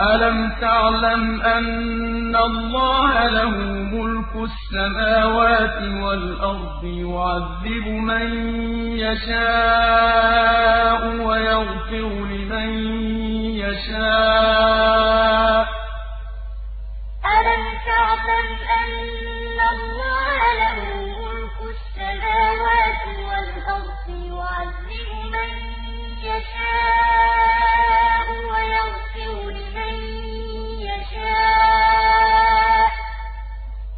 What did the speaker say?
أَلَمْ تَعْلَمْ أَنَّ اللَّهَ لَهُ مُلْكُ السَّمَاوَاتِ وَالْأَرْضِ يُعَذِّبُ مَن يَشَاءُ وَيَغْفِرُ لِمَن يَشَاءُ ۗ.